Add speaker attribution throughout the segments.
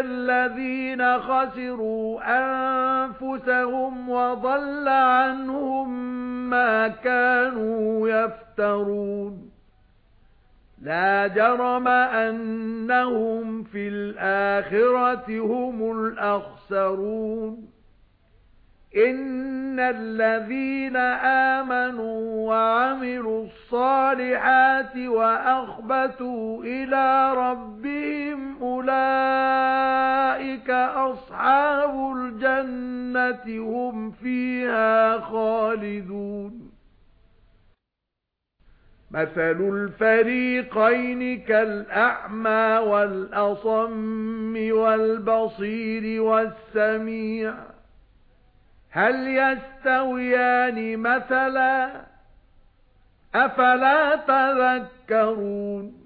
Speaker 1: الَّذِينَ خَسِرُوا أَنفُسَهُمْ وَضَلَّ عَنْهُمْ مَا كَانُوا يَفْتَرُونَ. لَا جَرَمَ أَنَّهُمْ فِي الْآخِرَةِ هُمُ الْأَخْسَرُونَ. إِنَّ الَّذِينَ آمَنُوا وَعَمِلُوا الصَّالِحَاتِ وَأَخْبَتُوا إِلَى رَبِّهِمْ أَصْحَابُ الْجَنَّةِ هُمْ فِيهَا خَالِدُونَ. مَثَلُ الْفَرِيقَيْنِ كَالْأَعْمَى وَالْأَصَمِّ وَالْبَصِيرِ وَالسَّمِيعِ. هَلْ يَسْتَوِيَانِ مَثَلًا؟ أَفَلَا تَذَكَّرُونَ؟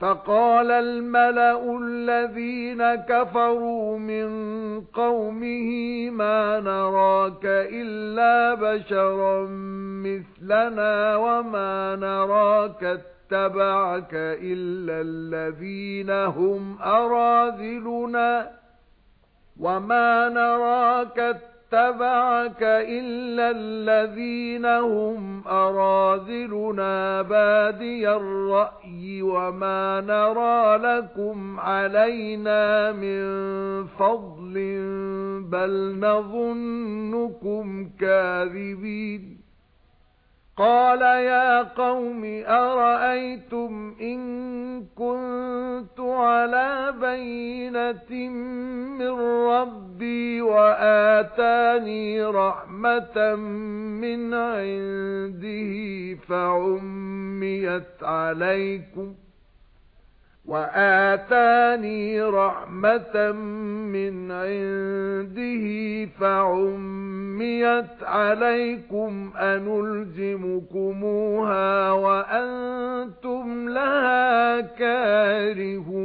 Speaker 1: فَقَالَ الْمَلَأُ الَّذِينَ كَفَرُوا مِنْ قَوْمِهِ مَا نَرَاكَ إِلَّا بَشَرًا مِثْلَنَا وَمَا نَرَاكَ اتَّبَعَكَ إِلَّا الَّذِينَ هُمْ أَرَاذِلُنَا وَمَا نَرَاكَ اتَّبَعَكَ إِلَّا الَّذِينَ هُمْ أَرَاذِلُنَا بَادِيَ الرَّأْيِ وَمَا نَرَى لَكُمْ عَلَيْنَا مِنْ فَضْلٍ بَلْ نَظُنُّكُمْ كَاذِبِينَ. قَالَ يَا قَوْمِ أَرَأَيْتُمْ إِن عَلَى بَيِّنَةٍ مِّن رَّبِّي وَآتَانِي رَحْمَةً مِّنْ عِندِهِ فَعُمِّيَتْ عَلَيْكُمْ وَآتَانِي رَحْمَةً مِنْ عِنْدِهِ فَعُمِّيَتْ عَلَيْكُمْ أَنُلْزِمُكُمُوهَا وَأَنْتُمْ لَهَا كَارِهُونَ